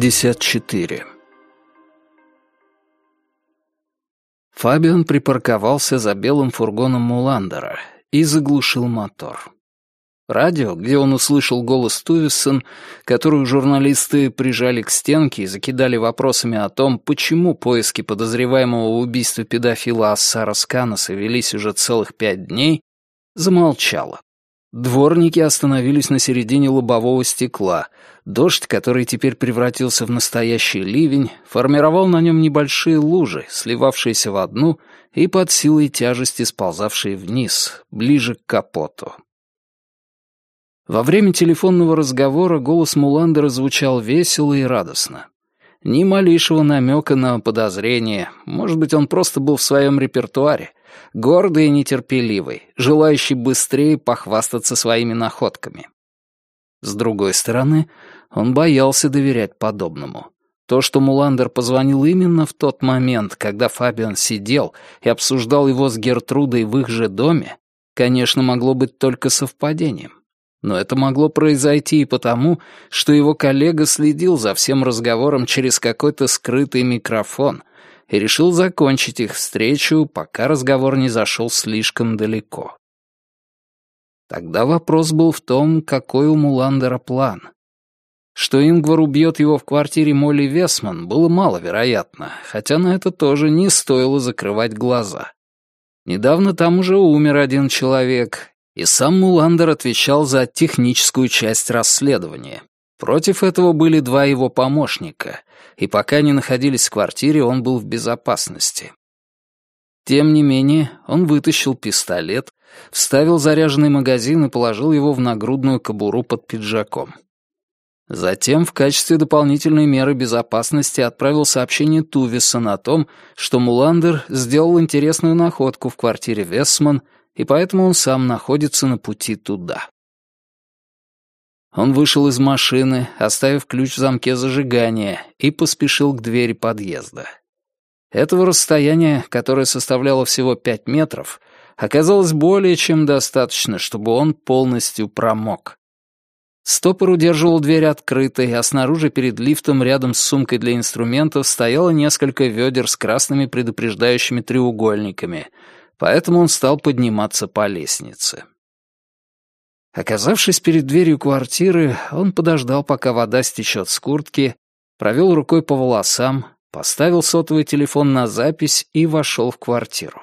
54 Фабиан припарковался за белым фургоном Муландера и заглушил мотор. Радио, где он услышал голос Тувисон, которую журналисты прижали к стенке и закидали вопросами о том, почему поиски подозреваемого в убийстве педофила Ассара Сканаса велись уже целых пять дней, замолчало. Дворники остановились на середине лобового стекла. Дождь, который теперь превратился в настоящий ливень, формировал на нем небольшие лужи, сливавшиеся в одну и под силой тяжести сползавшие вниз, ближе к капоту. Во время телефонного разговора голос Муландера звучал весело и радостно. Ни малейшего намека на подозрение, может быть, он просто был в своем репертуаре, гордый и нетерпеливый, желающий быстрее похвастаться своими находками. С другой стороны, он боялся доверять подобному. То, что Муландер позвонил именно в тот момент, когда Фабиан сидел и обсуждал его с Гертрудой в их же доме, конечно, могло быть только совпадением. Но это могло произойти и потому, что его коллега следил за всем разговором через какой-то скрытый микрофон и решил закончить их встречу, пока разговор не зашел слишком далеко. Тогда вопрос был в том, какой у Муландера план. Что Ингвар убьет его в квартире Молли Весман, было маловероятно, хотя на это тоже не стоило закрывать глаза. Недавно там уже умер один человек, и сам Муландер отвечал за техническую часть расследования. Против этого были два его помощника, и пока они находились в квартире, он был в безопасности. Тем не менее, он вытащил пистолет, вставил заряженный магазин и положил его в нагрудную кобуру под пиджаком. Затем в качестве дополнительной меры безопасности отправил сообщение Тувисон о том, что Муландер сделал интересную находку в квартире Весман — и поэтому он сам находится на пути туда. Он вышел из машины, оставив ключ в замке зажигания, и поспешил к двери подъезда. Этого расстояния, которое составляло всего пять метров, оказалось более чем достаточно, чтобы он полностью промок. Стопор удерживал дверь открытой, а снаружи перед лифтом рядом с сумкой для инструментов стояло несколько ведер с красными предупреждающими треугольниками — поэтому он стал подниматься по лестнице. Оказавшись перед дверью квартиры, он подождал, пока вода стечет с куртки, провел рукой по волосам, поставил сотовый телефон на запись и вошел в квартиру.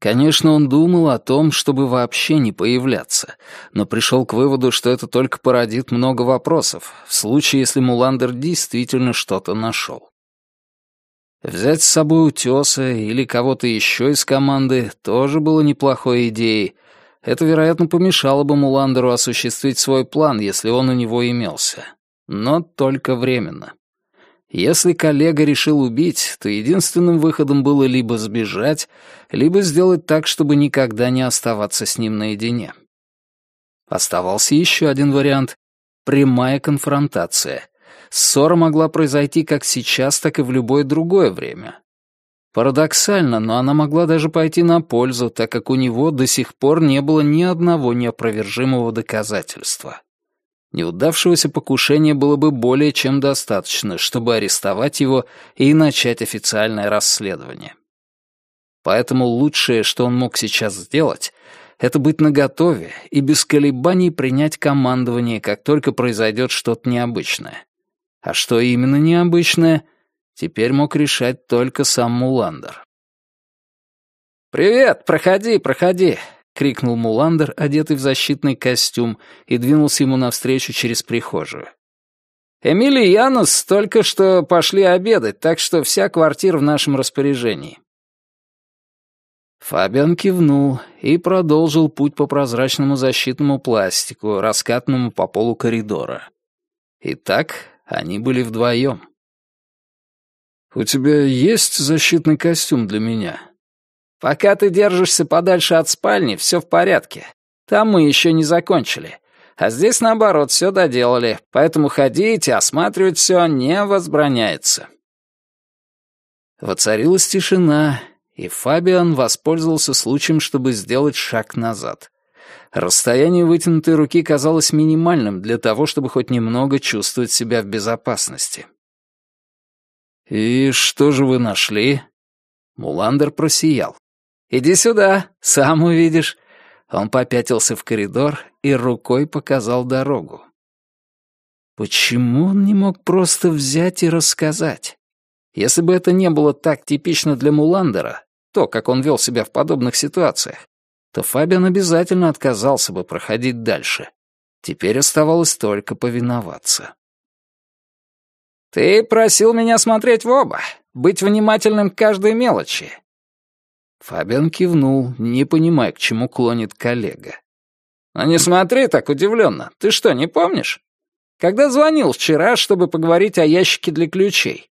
Конечно, он думал о том, чтобы вообще не появляться, но пришел к выводу, что это только породит много вопросов, в случае, если Муландер действительно что-то нашел. Взять с собой утеса или кого-то еще из команды тоже было неплохой идеей. Это, вероятно, помешало бы Муландеру осуществить свой план, если он у него имелся. Но только временно. Если коллега решил убить, то единственным выходом было либо сбежать, либо сделать так, чтобы никогда не оставаться с ним наедине. Оставался еще один вариант — прямая конфронтация — ссора могла произойти как сейчас, так и в любое другое время. Парадоксально, но она могла даже пойти на пользу, так как у него до сих пор не было ни одного неопровержимого доказательства. Неудавшегося покушения было бы более чем достаточно, чтобы арестовать его и начать официальное расследование. Поэтому лучшее, что он мог сейчас сделать, это быть наготове и без колебаний принять командование, как только произойдет что-то необычное. А что именно необычное, теперь мог решать только сам Муландер. «Привет, проходи, проходи!» — крикнул Муландер, одетый в защитный костюм, и двинулся ему навстречу через прихожую. «Эмили и Янус только что пошли обедать, так что вся квартира в нашем распоряжении». Фабиан кивнул и продолжил путь по прозрачному защитному пластику, раскатанному по полу коридора. Итак, они были вдвоем. «У тебя есть защитный костюм для меня?» «Пока ты держишься подальше от спальни, все в порядке. Там мы еще не закончили. А здесь, наоборот, все доделали, поэтому ходить и осматривать все не возбраняется». Воцарилась тишина, и Фабиан воспользовался случаем, чтобы сделать шаг назад. Расстояние вытянутой руки казалось минимальным для того, чтобы хоть немного чувствовать себя в безопасности. «И что же вы нашли?» Муландер просиял. «Иди сюда, сам увидишь». Он попятился в коридор и рукой показал дорогу. Почему он не мог просто взять и рассказать? Если бы это не было так типично для Муландера, то, как он вел себя в подобных ситуациях, то Фабиан обязательно отказался бы проходить дальше. Теперь оставалось только повиноваться. «Ты просил меня смотреть в оба, быть внимательным к каждой мелочи». Фабиан кивнул, не понимая, к чему клонит коллега. «А не смотри так удивленно. Ты что, не помнишь? Когда звонил вчера, чтобы поговорить о ящике для ключей?»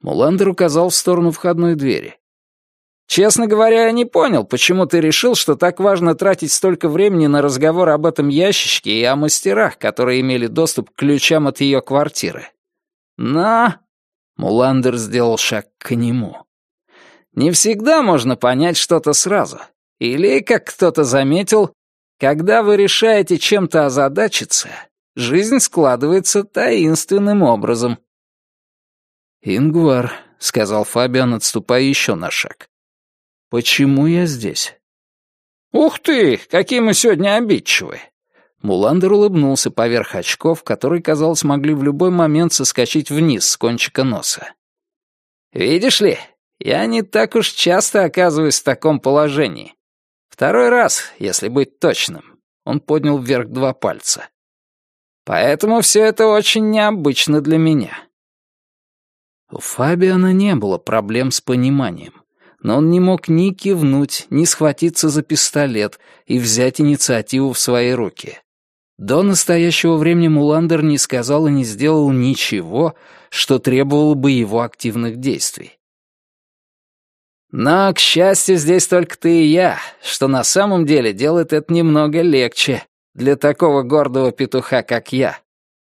Муландер указал в сторону входной двери. «Честно говоря, я не понял, почему ты решил, что так важно тратить столько времени на разговор об этом ящичке и о мастерах, которые имели доступ к ключам от ее квартиры. Но...» Муландер сделал шаг к нему. «Не всегда можно понять что-то сразу. Или, как кто-то заметил, когда вы решаете чем-то озадачиться, жизнь складывается таинственным образом». «Ингвар», — сказал Фабиан, отступая еще на шаг. «Почему я здесь?» «Ух ты, какие мы сегодня обидчивые!» Муландер улыбнулся поверх очков, которые, казалось, могли в любой момент соскочить вниз с кончика носа. «Видишь ли, я не так уж часто оказываюсь в таком положении. Второй раз, если быть точным». Он поднял вверх два пальца. «Поэтому все это очень необычно для меня». У Фабиана не было проблем с пониманием но он не мог ни кивнуть, ни схватиться за пистолет и взять инициативу в свои руки. До настоящего времени Муландер не сказал и не сделал ничего, что требовало бы его активных действий. Но, к счастью, здесь только ты и я, что на самом деле делает это немного легче для такого гордого петуха, как я,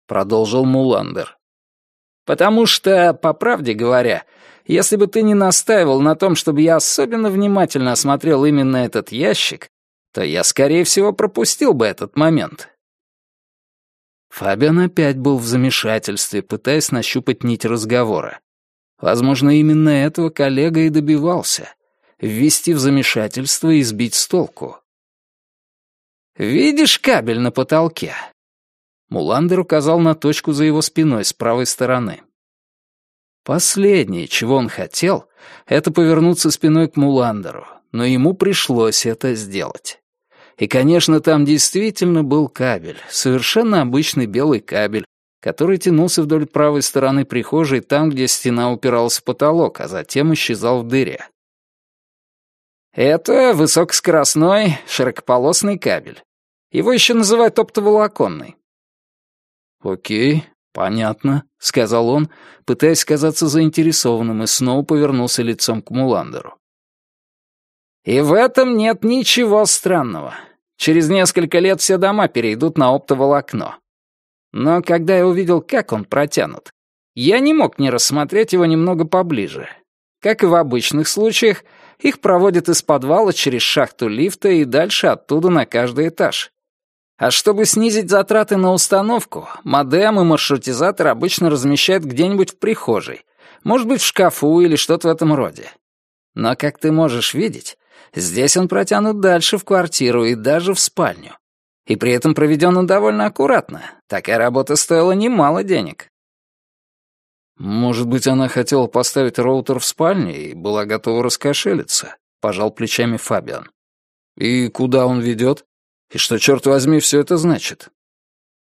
продолжил Муландер. Потому что, по правде говоря, если бы ты не настаивал на том, чтобы я особенно внимательно осмотрел именно этот ящик, то я, скорее всего, пропустил бы этот момент. Фабиан опять был в замешательстве, пытаясь нащупать нить разговора. Возможно, именно этого коллега и добивался — ввести в замешательство и сбить с толку. «Видишь кабель на потолке?» Муландер указал на точку за его спиной с правой стороны. Последнее, чего он хотел, это повернуться спиной к Муландеру, но ему пришлось это сделать. И, конечно, там действительно был кабель, совершенно обычный белый кабель, который тянулся вдоль правой стороны прихожей там, где стена упиралась в потолок, а затем исчезал в дыре. Это высокоскоростной широкополосный кабель. Его еще называют оптоволоконный. Окей, понятно, — сказал он, пытаясь казаться заинтересованным, и снова повернулся лицом к Муландеру. «И в этом нет ничего странного. Через несколько лет все дома перейдут на оптоволокно. Но когда я увидел, как он протянут, я не мог не рассмотреть его немного поближе. Как и в обычных случаях, их проводят из подвала через шахту лифта и дальше оттуда на каждый этаж. А чтобы снизить затраты на установку, модем и маршрутизатор обычно размещают где-нибудь в прихожей, может быть, в шкафу или что-то в этом роде. Но, как ты можешь видеть, здесь он протянут дальше в квартиру и даже в спальню. И при этом проведен он довольно аккуратно. Такая работа стоила немало денег. Может быть, она хотела поставить роутер в спальне и была готова раскошелиться, пожал плечами Фабиан. И куда он ведет? И что, черт возьми, все это значит?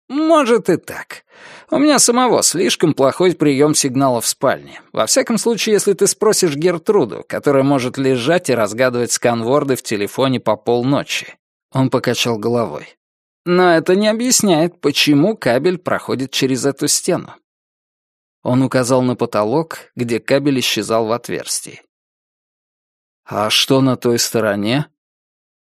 Может и так. У меня самого слишком плохой прием сигнала в спальне. Во всяком случае, если ты спросишь Гертруду, которая может лежать и разгадывать сканворды в телефоне по полночи. Он покачал головой. Но это не объясняет, почему кабель проходит через эту стену. Он указал на потолок, где кабель исчезал в отверстии. «А что на той стороне?»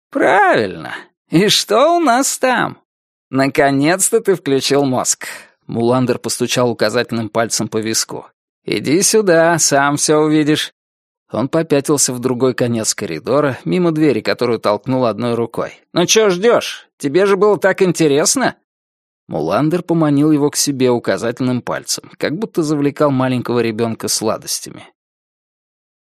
«Правильно. «И что у нас там?» «Наконец-то ты включил мозг!» Муландер постучал указательным пальцем по виску. «Иди сюда, сам все увидишь». Он попятился в другой конец коридора, мимо двери, которую толкнул одной рукой. «Ну чё ждёшь? Тебе же было так интересно?» Муландер поманил его к себе указательным пальцем, как будто завлекал маленького ребенка сладостями.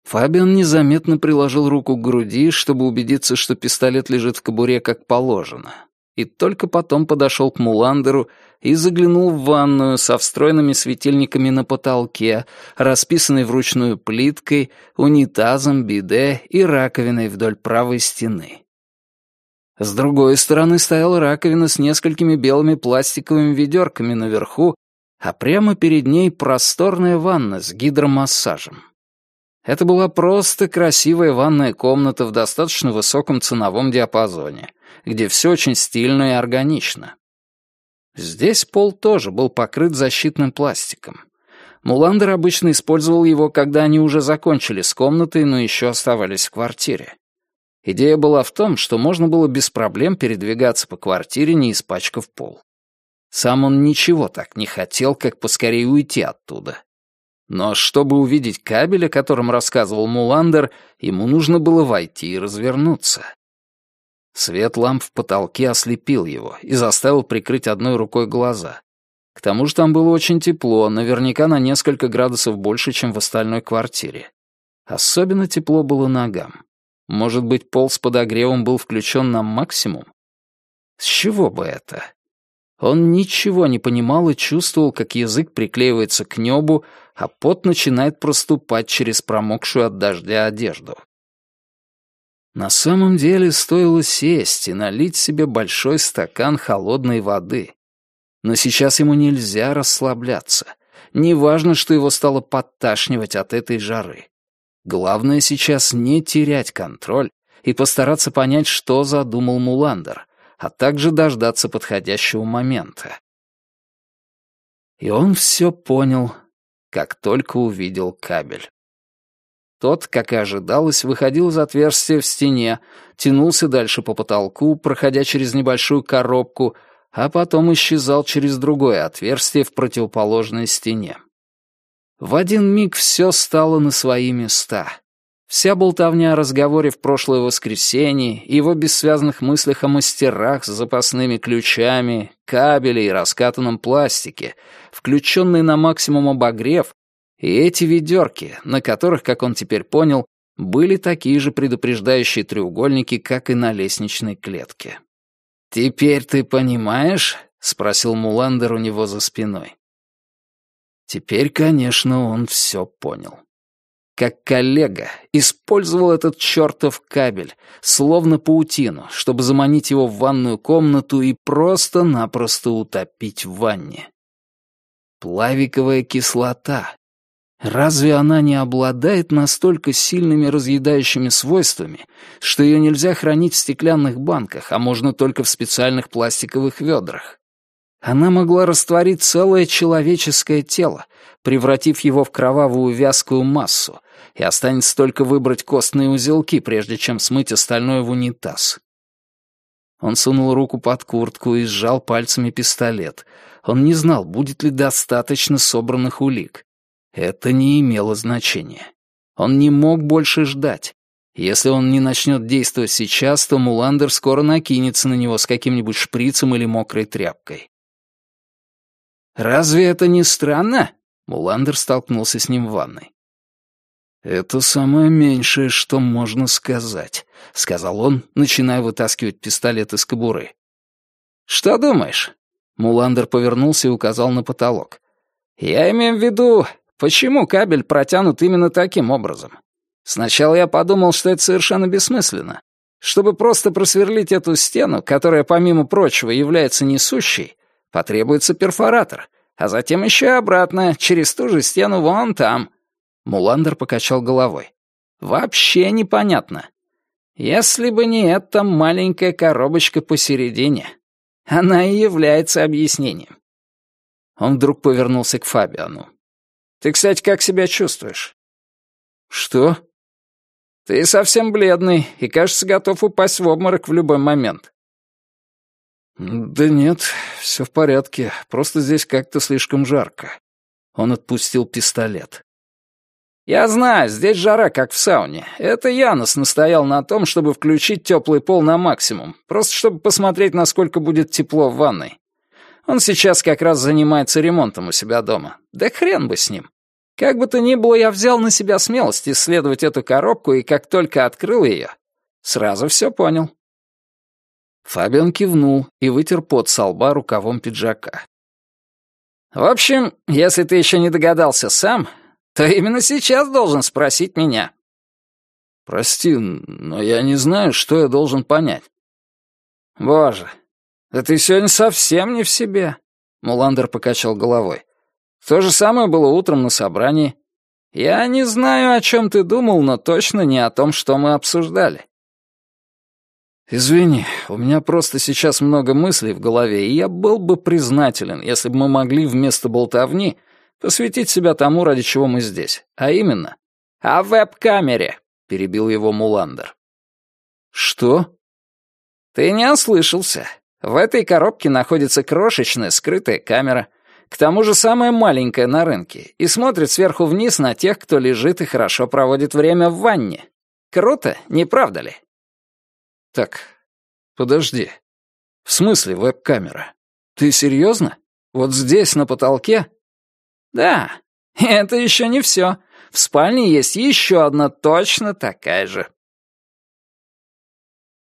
Фабиан незаметно приложил руку к груди, чтобы убедиться, что пистолет лежит в кобуре как положено. И только потом подошел к Муландеру и заглянул в ванную со встроенными светильниками на потолке, расписанной вручную плиткой, унитазом, биде и раковиной вдоль правой стены. С другой стороны стояла раковина с несколькими белыми пластиковыми ведерками наверху, а прямо перед ней просторная ванна с гидромассажем. Это была просто красивая ванная комната в достаточно высоком ценовом диапазоне, где все очень стильно и органично. Здесь пол тоже был покрыт защитным пластиком. Муландер обычно использовал его, когда они уже закончили с комнатой, но еще оставались в квартире. Идея была в том, что можно было без проблем передвигаться по квартире, не испачкав пол. Сам он ничего так не хотел, как поскорее уйти оттуда. Но чтобы увидеть кабель, о котором рассказывал Муландер, ему нужно было войти и развернуться. Свет ламп в потолке ослепил его и заставил прикрыть одной рукой глаза. К тому же там было очень тепло, наверняка на несколько градусов больше, чем в остальной квартире. Особенно тепло было ногам. Может быть, пол с подогревом был включен на максимум? С чего бы это? Он ничего не понимал и чувствовал, как язык приклеивается к небу, а пот начинает проступать через промокшую от дождя одежду. На самом деле стоило сесть и налить себе большой стакан холодной воды. Но сейчас ему нельзя расслабляться. Неважно, что его стало подташнивать от этой жары. Главное сейчас не терять контроль и постараться понять, что задумал Муландер, а также дождаться подходящего момента. И он все понял, как только увидел кабель. Тот, как и ожидалось, выходил из отверстия в стене, тянулся дальше по потолку, проходя через небольшую коробку, а потом исчезал через другое отверстие в противоположной стене. В один миг все стало на свои места. Вся болтовня о разговоре в прошлое воскресенье, его бессвязных мыслях о мастерах с запасными ключами, кабеле и раскатанном пластике, включенный на максимум обогрев, и эти ведерки, на которых, как он теперь понял, были такие же предупреждающие треугольники, как и на лестничной клетке. «Теперь ты понимаешь?» — спросил Муландер у него за спиной. Теперь, конечно, он все понял как коллега, использовал этот чертов кабель, словно паутину, чтобы заманить его в ванную комнату и просто-напросто утопить в ванне. Плавиковая кислота. Разве она не обладает настолько сильными разъедающими свойствами, что ее нельзя хранить в стеклянных банках, а можно только в специальных пластиковых ведрах? Она могла растворить целое человеческое тело, превратив его в кровавую вязкую массу, и останется только выбрать костные узелки, прежде чем смыть остальное в унитаз. Он сунул руку под куртку и сжал пальцами пистолет. Он не знал, будет ли достаточно собранных улик. Это не имело значения. Он не мог больше ждать. Если он не начнет действовать сейчас, то Муландер скоро накинется на него с каким-нибудь шприцем или мокрой тряпкой. «Разве это не странно?» Муландер столкнулся с ним в ванной. «Это самое меньшее, что можно сказать», — сказал он, начиная вытаскивать пистолет из кобуры. «Что думаешь?» Муландер повернулся и указал на потолок. «Я имею в виду, почему кабель протянут именно таким образом. Сначала я подумал, что это совершенно бессмысленно. Чтобы просто просверлить эту стену, которая, помимо прочего, является несущей, потребуется перфоратор, а затем еще и обратно, через ту же стену вон там». Муландер покачал головой. «Вообще непонятно. Если бы не эта маленькая коробочка посередине, она и является объяснением». Он вдруг повернулся к Фабиану. «Ты, кстати, как себя чувствуешь?» «Что?» «Ты совсем бледный и, кажется, готов упасть в обморок в любой момент». «Да нет, все в порядке, просто здесь как-то слишком жарко». Он отпустил пистолет. Я знаю, здесь жара, как в сауне. Это Янос настоял на том, чтобы включить теплый пол на максимум, просто чтобы посмотреть, насколько будет тепло в ванной. Он сейчас как раз занимается ремонтом у себя дома. Да хрен бы с ним. Как бы то ни было, я взял на себя смелость исследовать эту коробку, и как только открыл ее, сразу все понял. Фабиан кивнул и вытер пот со лба рукавом пиджака. «В общем, если ты еще не догадался сам, то именно сейчас должен спросить меня». «Прости, но я не знаю, что я должен понять». «Боже, да ты сегодня совсем не в себе», — Муландер покачал головой. «То же самое было утром на собрании. Я не знаю, о чем ты думал, но точно не о том, что мы обсуждали». «Извини, у меня просто сейчас много мыслей в голове, и я был бы признателен, если бы мы могли вместо болтовни посвятить себя тому, ради чего мы здесь. А именно...» «О веб-камере», — перебил его Муландер. «Что?» «Ты не ослышался. В этой коробке находится крошечная скрытая камера, к тому же самая маленькая на рынке, и смотрит сверху вниз на тех, кто лежит и хорошо проводит время в ванне. Круто, не правда ли?» «Так, подожди. В смысле веб-камера? Ты серьезно? Вот здесь, на потолке?» «Да, это еще не все. В спальне есть еще одна точно такая же».